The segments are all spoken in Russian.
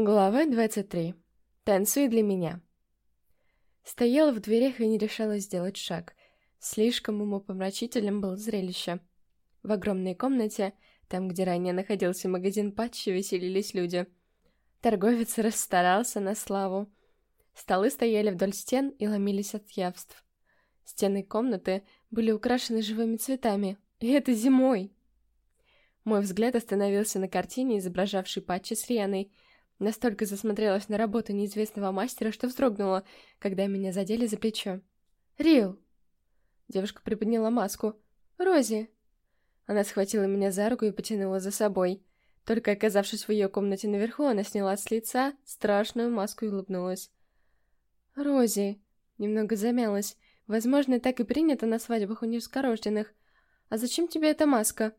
Глава 23. Танцуй для меня. Стояла в дверях и не решалась сделать шаг. Слишком умопомрачительным было зрелище. В огромной комнате, там, где ранее находился магазин патчи, веселились люди. Торговец расстарался на славу. Столы стояли вдоль стен и ломились от явств. Стены комнаты были украшены живыми цветами, и это зимой. Мой взгляд остановился на картине, изображавшей патчи с Рианой — Настолько засмотрелась на работу неизвестного мастера, что вздрогнула, когда меня задели за плечо. «Рил!» Девушка приподняла маску. «Рози!» Она схватила меня за руку и потянула за собой. Только оказавшись в ее комнате наверху, она сняла с лица страшную маску и улыбнулась. «Рози!» Немного замялась. Возможно, так и принято на свадьбах у нескорожденных. «А зачем тебе эта маска?»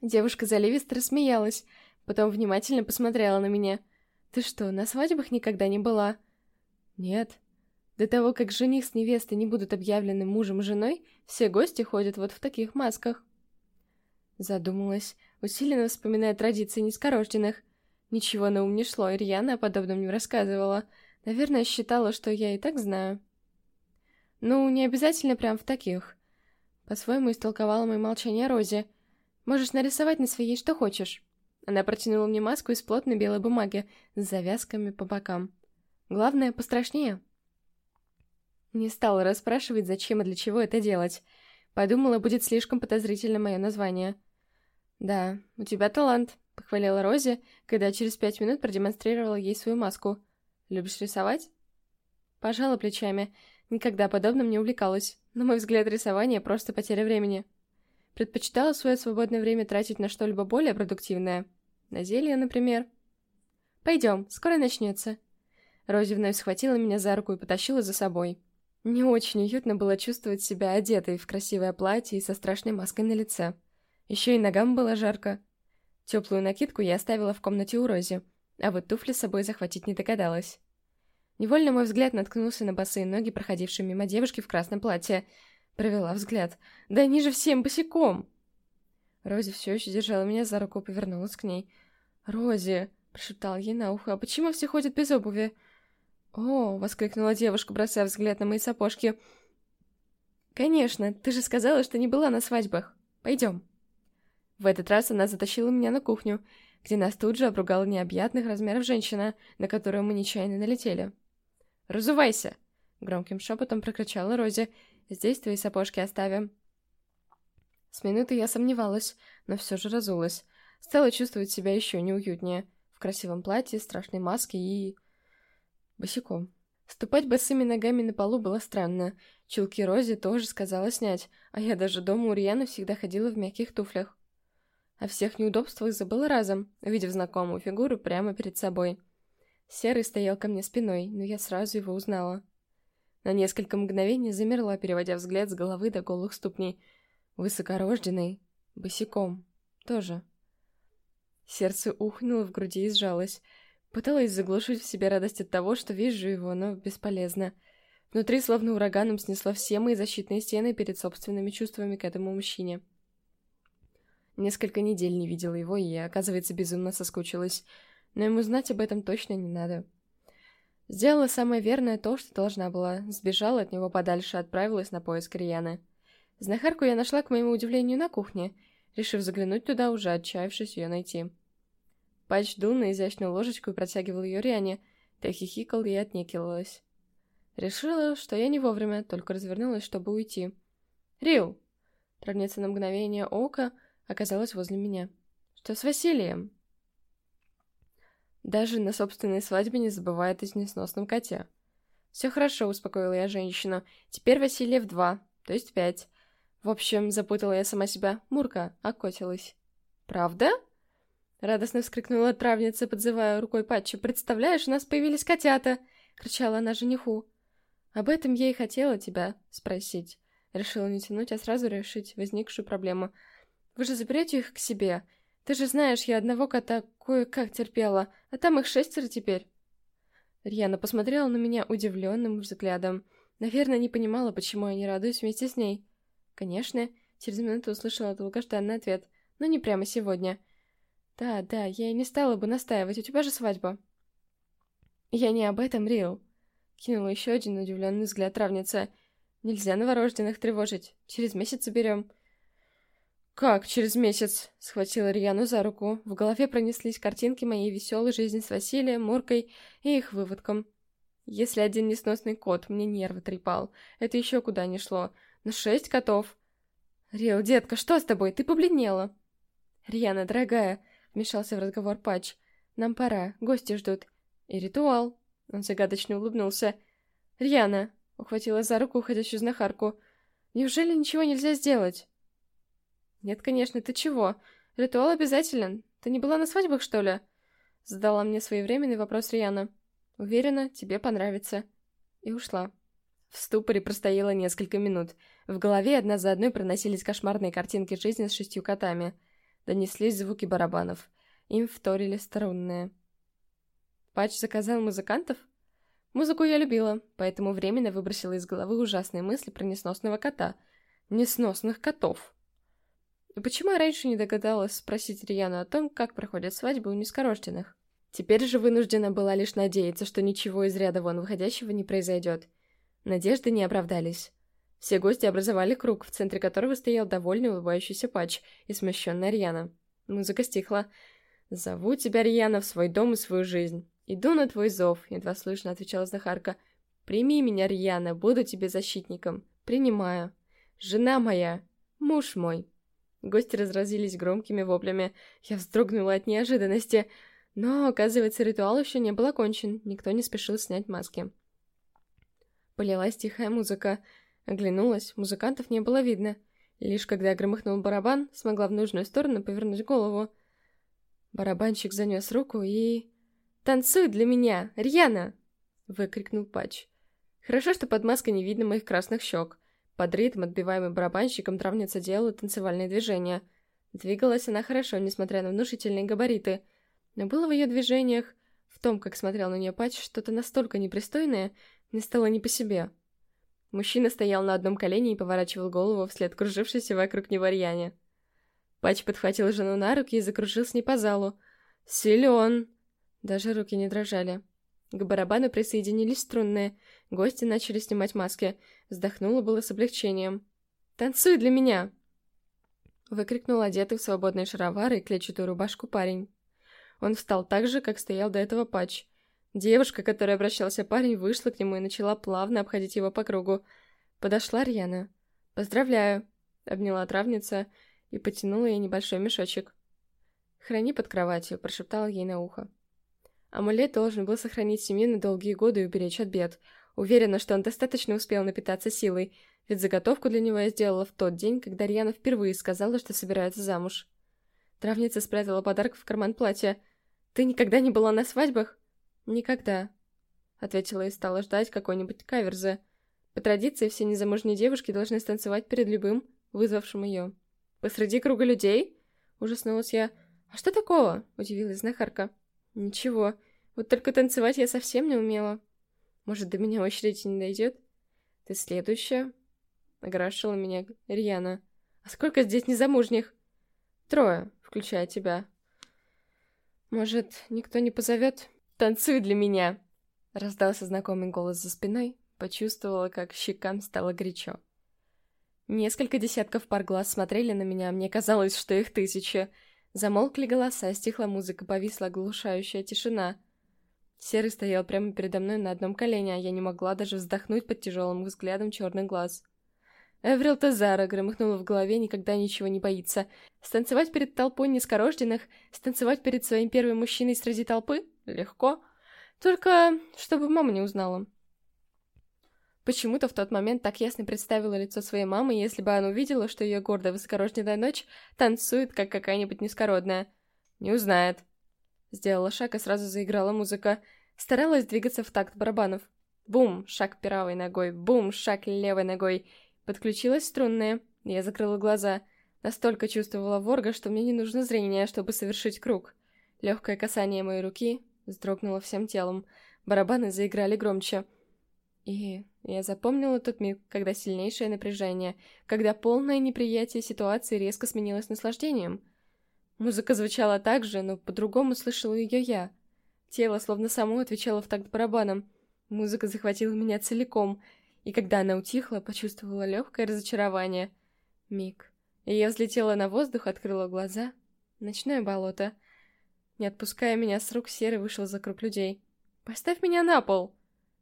Девушка заливисто рассмеялась, потом внимательно посмотрела на меня — «Ты что, на свадьбах никогда не была?» «Нет. До того, как жених с невестой не будут объявлены мужем и женой, все гости ходят вот в таких масках». Задумалась, усиленно вспоминая традиции низкорожденных. Ничего на ум не шло, и о подобном не рассказывала. Наверное, считала, что я и так знаю. «Ну, не обязательно прям в таких». По-своему истолковала мое молчание Рози. «Можешь нарисовать на своей что хочешь». Она протянула мне маску из плотной белой бумаги с завязками по бокам. Главное, пострашнее. Не стала расспрашивать, зачем и для чего это делать. Подумала, будет слишком подозрительно мое название. «Да, у тебя талант», — похвалила Рози, когда через пять минут продемонстрировала ей свою маску. «Любишь рисовать?» Пожала плечами. Никогда подобным не увлекалась. На мой взгляд, рисование — просто потеря времени. Предпочитала свое свободное время тратить на что-либо более продуктивное. На зелье, например. «Пойдем, скоро начнется». Рози вновь схватила меня за руку и потащила за собой. Не очень уютно было чувствовать себя одетой в красивое платье и со страшной маской на лице. Еще и ногам было жарко. Теплую накидку я оставила в комнате у Рози, а вот туфли с собой захватить не догадалась. Невольно мой взгляд наткнулся на босые ноги, проходившие мимо девушки в красном платье — Провела взгляд. «Да они же всем босиком!» Рози все еще держала меня за руку и повернулась к ней. «Рози!» — прошептал ей на ухо. «А почему все ходят без обуви?» «О!» — воскликнула девушка, бросая взгляд на мои сапожки. «Конечно, ты же сказала, что не была на свадьбах. Пойдем». В этот раз она затащила меня на кухню, где нас тут же обругала необъятных размеров женщина, на которую мы нечаянно налетели. «Разувайся!» — громким шепотом прокричала Рози Здесь твои сапожки оставим». С минуты я сомневалась, но все же разулась. Стала чувствовать себя еще неуютнее. В красивом платье, страшной маске и... босиком. Ступать босыми ногами на полу было странно. Чулки Рози тоже сказала снять, а я даже дома у Рианы всегда ходила в мягких туфлях. О всех неудобствах забыла разом, увидев знакомую фигуру прямо перед собой. Серый стоял ко мне спиной, но я сразу его узнала. На несколько мгновений замерла, переводя взгляд с головы до голых ступней. Высокорожденный, босиком, тоже. Сердце ухнуло в груди и сжалось. Пыталась заглушить в себе радость от того, что вижу его, но бесполезно. Внутри словно ураганом снесло все мои защитные стены перед собственными чувствами к этому мужчине. Несколько недель не видела его, и я, оказывается, безумно соскучилась. Но ему знать об этом точно не надо. Сделала самое верное то, что должна была. Сбежала от него подальше, отправилась на поиск Рьяны. Знахарку я нашла, к моему удивлению, на кухне, решив заглянуть туда, уже отчаявшись ее найти. Патч дул на изящную ложечку и протягивал ее Риане, та хихикал и отнекивалась. Решила, что я не вовремя, только развернулась, чтобы уйти. «Рил!» Травница на мгновение ока оказалась возле меня. «Что с Василием?» Даже на собственной свадьбе не забывает о несносном коте. «Все хорошо», — успокоила я женщину. «Теперь Василия в два, то есть пять». В общем, запутала я сама себя. Мурка окотилась. «Правда?» Радостно вскрикнула травница, подзывая рукой Патчу. «Представляешь, у нас появились котята!» — кричала она жениху. «Об этом я и хотела тебя спросить». Решила не тянуть, а сразу решить возникшую проблему. «Вы же заберете их к себе? Ты же знаешь, я одного кота кое-как терпела, а там их шестеро теперь. Рьяна посмотрела на меня удивленным взглядом. Наверное, не понимала, почему я не радуюсь вместе с ней. Конечно, через минуту услышала долгожданный ответ, но не прямо сегодня. Да, да, я и не стала бы настаивать, у тебя же свадьба. «Я не об этом, Рил», — кинула еще один удивленный взгляд травница. «Нельзя новорожденных тревожить. Через месяц уберем». «Как через месяц?» — схватила Рьяну за руку. В голове пронеслись картинки моей веселой жизни с Василием, Муркой и их выводком. Если один несносный кот мне нервы трепал, это еще куда ни шло. На шесть котов. «Рил, детка, что с тобой? Ты побледнела!» «Рьяна, дорогая!» — вмешался в разговор Патч. «Нам пора, гости ждут. И ритуал!» Он загадочно улыбнулся. «Рьяна!» — ухватила за руку уходящую знахарку. «Неужели ничего нельзя сделать?» «Нет, конечно, ты чего? Ритуал обязателен. Ты не была на свадьбах, что ли?» Задала мне своевременный вопрос Риана. «Уверена, тебе понравится». И ушла. В ступоре простояла несколько минут. В голове одна за одной проносились кошмарные картинки жизни с шестью котами. Донеслись звуки барабанов. Им вторили струнные. Патч заказал музыкантов? Музыку я любила, поэтому временно выбросила из головы ужасные мысли про несносного кота. Несносных котов. И почему я раньше не догадалась спросить Рияну о том, как проходят свадьбы у низкорожденных? Теперь же вынуждена была лишь надеяться, что ничего из ряда вон выходящего не произойдет. Надежды не оправдались. Все гости образовали круг, в центре которого стоял довольный улыбающийся патч и смущенная Рьяна. Музыка стихла. «Зову тебя, Рьяна, в свой дом и свою жизнь. Иду на твой зов», — едва слышно отвечала Захарка. «Прими меня, Рьяна, буду тебе защитником. Принимаю. Жена моя, муж мой». Гости разразились громкими воплями. Я вздрогнула от неожиданности. Но, оказывается, ритуал еще не был окончен. Никто не спешил снять маски. Полилась тихая музыка. Оглянулась, музыкантов не было видно. Лишь когда громыхнул барабан, смогла в нужную сторону повернуть голову. Барабанщик занес руку и... «Танцуй для меня! Рьяна!» — выкрикнул Патч. Хорошо, что под маской не видно моих красных щек. Под ритм, отбиваемый барабанщиком, травница делала танцевальные движения. Двигалась она хорошо, несмотря на внушительные габариты. Но было в ее движениях, в том, как смотрел на нее Патч, что-то настолько непристойное, мне стало не по себе. Мужчина стоял на одном колене и поворачивал голову вслед кружившейся вокруг него Рьяне. Патч подхватил жену на руки и закружил с ней по залу. «Силен!» Даже руки не дрожали. К барабану присоединились струнные. Гости начали снимать маски. Вздохнула было с облегчением. «Танцуй для меня!» Выкрикнул одетый в свободные шаровары и клетчатую рубашку парень. Он встал так же, как стоял до этого патч. Девушка, к которой обращался парень, вышла к нему и начала плавно обходить его по кругу. Подошла Рьяна. «Поздравляю!» — обняла травница и потянула ей небольшой мешочек. «Храни под кроватью», — прошептала ей на ухо. Амулет должен был сохранить семью на долгие годы и уберечь от бед. Уверена, что он достаточно успел напитаться силой, ведь заготовку для него я сделала в тот день, когда Рьяна впервые сказала, что собирается замуж. Травница спрятала подарок в карман платья. «Ты никогда не была на свадьбах?» «Никогда», — ответила и стала ждать какой-нибудь каверзы. По традиции, все незамужние девушки должны станцевать перед любым, вызвавшим ее. «Посреди круга людей?» — ужаснулась я. «А что такого?» — удивилась знахарка. «Ничего. Вот только танцевать я совсем не умела. Может, до меня очередь не дойдет? Ты следующая?» Ограшила меня Рьяна. «А сколько здесь незамужних?» «Трое, включая тебя». «Может, никто не позовет?» «Танцуй для меня!» Раздался знакомый голос за спиной. Почувствовала, как щекам стало горячо. Несколько десятков пар глаз смотрели на меня, мне казалось, что их тысячи. Замолкли голоса, стихла музыка, повисла оглушающая тишина. Серый стоял прямо передо мной на одном колене, а я не могла даже вздохнуть под тяжелым взглядом черных глаз. Эврил Тазара громыхнула в голове, никогда ничего не боится. Станцевать перед толпой низкорожденных, станцевать перед своим первым мужчиной среди толпы? Легко. Только чтобы мама не узнала. Почему-то в тот момент так ясно представила лицо своей мамы, если бы она увидела, что ее гордая высокорожденная дочь танцует, как какая-нибудь низкородная. Не узнает. Сделала шаг и сразу заиграла музыка. Старалась двигаться в такт барабанов. Бум, шаг правой ногой, бум, шаг левой ногой. Подключилась струнная. Я закрыла глаза. Настолько чувствовала ворга, что мне не нужно зрение, чтобы совершить круг. Легкое касание моей руки вздрогнуло всем телом. Барабаны заиграли громче. И я запомнила тот миг, когда сильнейшее напряжение, когда полное неприятие ситуации резко сменилось наслаждением. Музыка звучала так же, но по-другому слышала ее я. Тело словно само отвечало в такт барабаном. Музыка захватила меня целиком, и когда она утихла, почувствовала легкое разочарование. Миг. И я взлетела на воздух, открыла глаза. Ночное болото. Не отпуская меня с рук, Серый вышел за круг людей. «Поставь меня на пол!»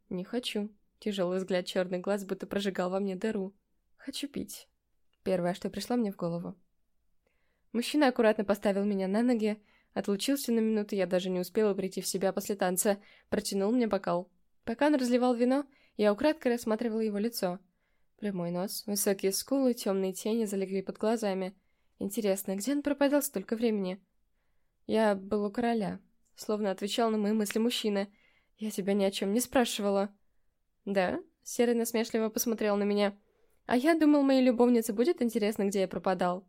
«Не хочу». Тяжелый взгляд черный глаз будто прожигал во мне дыру. «Хочу пить». Первое, что пришло мне в голову. Мужчина аккуратно поставил меня на ноги, отлучился на минуту, я даже не успела прийти в себя после танца, протянул мне бокал. Пока он разливал вино, я украдкой рассматривала его лицо. Прямой нос, высокие скулы, темные тени залегли под глазами. Интересно, где он пропадал столько времени? Я был у короля. Словно отвечал на мои мысли мужчина. Я тебя ни о чем не спрашивала. Да? Серый насмешливо посмотрел на меня. А я думал, моей любовнице будет интересно, где я пропадал.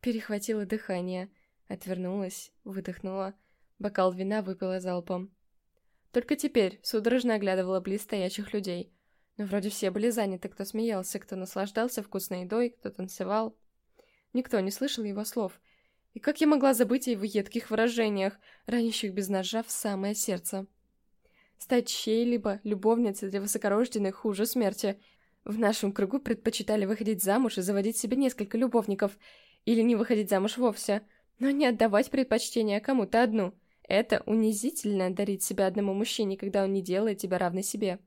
Перехватила дыхание. Отвернулась, выдохнула. Бокал вина выпила залпом. Только теперь судорожно оглядывала близ стоящих людей. Но вроде все были заняты, кто смеялся, кто наслаждался вкусной едой, кто танцевал. Никто не слышал его слов. И как я могла забыть о его едких выражениях, ранящих без ножа в самое сердце? Стать чьей-либо любовницей для высокорожденных хуже смерти. В нашем кругу предпочитали выходить замуж и заводить себе несколько любовников, или не выходить замуж вовсе, но не отдавать предпочтение кому-то одну. Это унизительно дарить себя одному мужчине, когда он не делает тебя равной себе.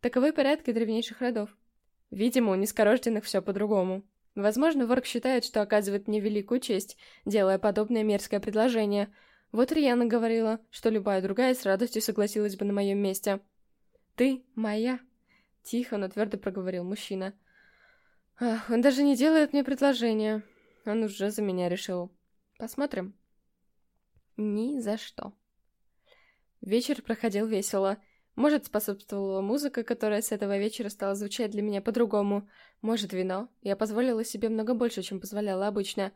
Таковы порядки древнейших родов. Видимо, у низкорожденных все по-другому. Возможно, Ворк считает, что оказывает мне великую честь, делая подобное мерзкое предложение. Вот Рьяна говорила, что любая другая с радостью согласилась бы на моем месте. «Ты моя», — тихо, но твердо проговорил мужчина. «Ах, он даже не делает мне предложение. Он уже за меня решил. Посмотрим». «Ни за что». Вечер проходил весело. Может, способствовала музыка, которая с этого вечера стала звучать для меня по-другому. Может, вино. Я позволила себе много больше, чем позволяла обычно.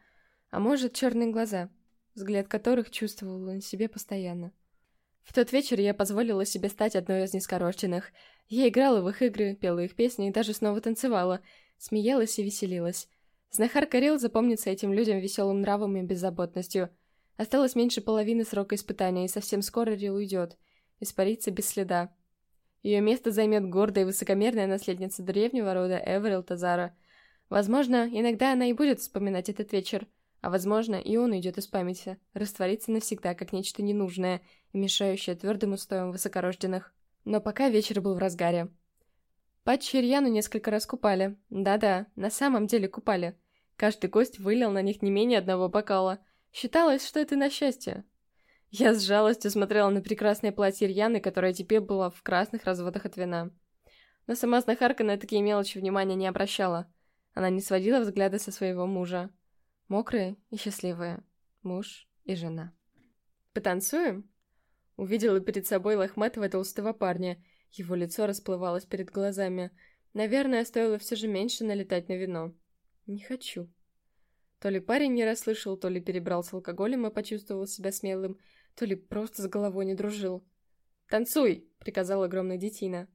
А может, черные глаза, взгляд которых чувствовала на себе постоянно. В тот вечер я позволила себе стать одной из низкорожденных. Я играла в их игры, пела их песни и даже снова танцевала, смеялась и веселилась. Знахар Карил запомнится этим людям веселым нравом и беззаботностью. Осталось меньше половины срока испытания, и совсем скоро Рил уйдет испарится без следа. Ее место займет гордая и высокомерная наследница древнего рода Эверил Тазара. Возможно, иногда она и будет вспоминать этот вечер, а возможно, и он уйдет из памяти, растворится навсегда, как нечто ненужное и мешающее твердым устоям высокорожденных. Но пока вечер был в разгаре. Патчи Ирьяну несколько раз купали. Да-да, на самом деле купали. Каждый гость вылил на них не менее одного бокала. Считалось, что это на счастье. Я с жалостью смотрела на прекрасное платье Рьяны, которое теперь было в красных разводах от вина. Но сама знахарка на такие мелочи внимания не обращала. Она не сводила взгляды со своего мужа. Мокрые и счастливые. Муж и жена. «Потанцуем?» Увидела перед собой лохматого толстого парня. Его лицо расплывалось перед глазами. Наверное, стоило все же меньше налетать на вино. «Не хочу». То ли парень не расслышал, то ли перебрал с алкоголем и почувствовал себя смелым, то ли просто с головой не дружил. «Танцуй!» — приказал огромный детина.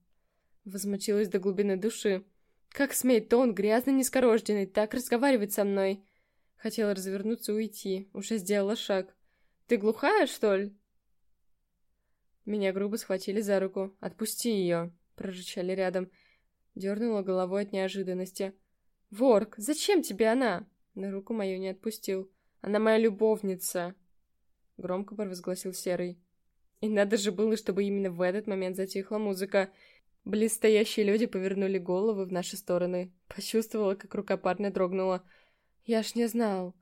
Возмутилась до глубины души. «Как смеет он, грязный низкорожденный, так разговаривать со мной?» Хотела развернуться и уйти, уже сделала шаг. «Ты глухая, что ли?» Меня грубо схватили за руку. «Отпусти ее!» — прорычали рядом. Дернула головой от неожиданности. «Ворк, зачем тебе она?» На руку мою не отпустил. «Она моя любовница!» — громко провозгласил Серый. И надо же было, чтобы именно в этот момент затихла музыка. Близстоящие люди повернули головы в наши стороны. Почувствовала, как рука парня дрогнула. «Я ж не знал.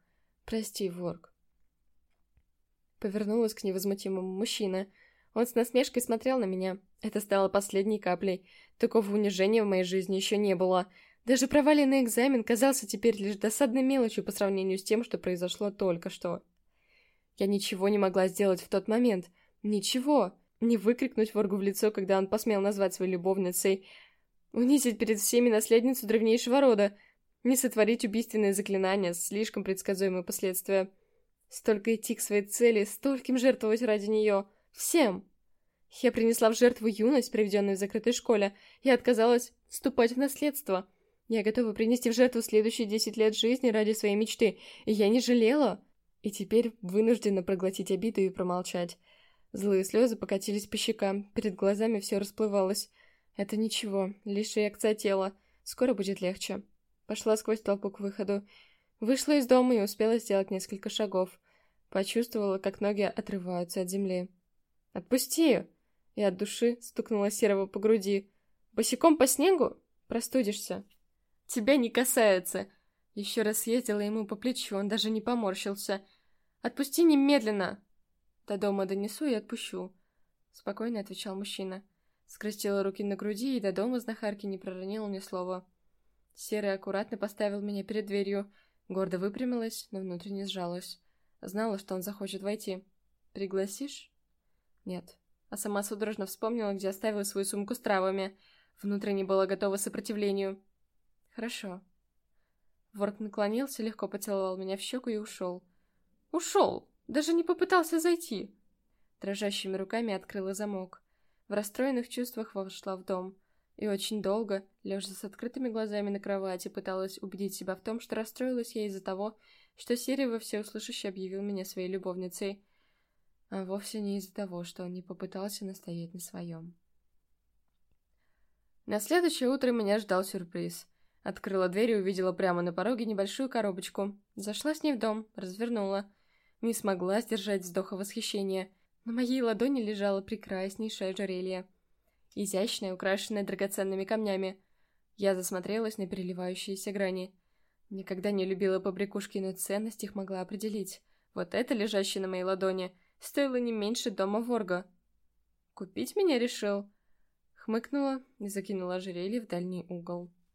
Прости, Ворк». Повернулась к невозмутимому мужчине. Он с насмешкой смотрел на меня. Это стало последней каплей. Такого унижения в моей жизни еще не было. Даже проваленный экзамен казался теперь лишь досадной мелочью по сравнению с тем, что произошло только что. Я ничего не могла сделать в тот момент. Ничего. Не выкрикнуть воргу в лицо, когда он посмел назвать своей любовницей. Унизить перед всеми наследницу древнейшего рода. Не сотворить убийственное заклинание, слишком предсказуемые последствия. Столько идти к своей цели, стольким жертвовать ради нее. Всем. Я принесла в жертву юность, проведенную в закрытой школе. Я отказалась вступать в наследство. Я готова принести в жертву следующие десять лет жизни ради своей мечты. И я не жалела. И теперь вынуждена проглотить обиду и промолчать. Злые слезы покатились по щекам, перед глазами все расплывалось. Это ничего, лишь реакция тела. Скоро будет легче. Пошла сквозь толпу к выходу. Вышла из дома и успела сделать несколько шагов. Почувствовала, как ноги отрываются от земли. «Отпусти!» И от души стукнула Серого по груди. «Босиком по снегу? Простудишься!» «Тебя не касается!» Еще раз съездила ему по плечу, он даже не поморщился. «Отпусти немедленно!» «До дома донесу и отпущу», — спокойно отвечал мужчина. Скрестила руки на груди и до дома знахарки не проронила ни слова. Серый аккуратно поставил меня перед дверью, гордо выпрямилась, но внутренне сжалась. Знала, что он захочет войти. «Пригласишь?» «Нет». А сама судорожно вспомнила, где оставила свою сумку с травами. Внутренне была готова к сопротивлению. «Хорошо». Ворк наклонился, легко поцеловал меня в щеку и ушел. «Ушел! Даже не попытался зайти!» Дрожащими руками открыла замок. В расстроенных чувствах вошла в дом. И очень долго, лежа с открытыми глазами на кровати, пыталась убедить себя в том, что расстроилась я из-за того, что Сири во всеуслышащий объявил меня своей любовницей, а вовсе не из-за того, что он не попытался настоять на своем. На следующее утро меня ждал сюрприз. Открыла дверь и увидела прямо на пороге небольшую коробочку. Зашла с ней в дом, развернула. Не смогла сдержать вздоха восхищения. На моей ладони лежало прекраснейшее ожерелье. Изящное, украшенное драгоценными камнями. Я засмотрелась на переливающиеся грани. Никогда не любила побрякушки, но ценность их могла определить. Вот это, лежащее на моей ладони, стоило не меньше дома Ворга. «Купить меня решил?» Хмыкнула и закинула ожерелье в дальний угол.